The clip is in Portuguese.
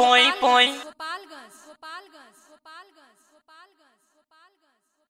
põe, põe.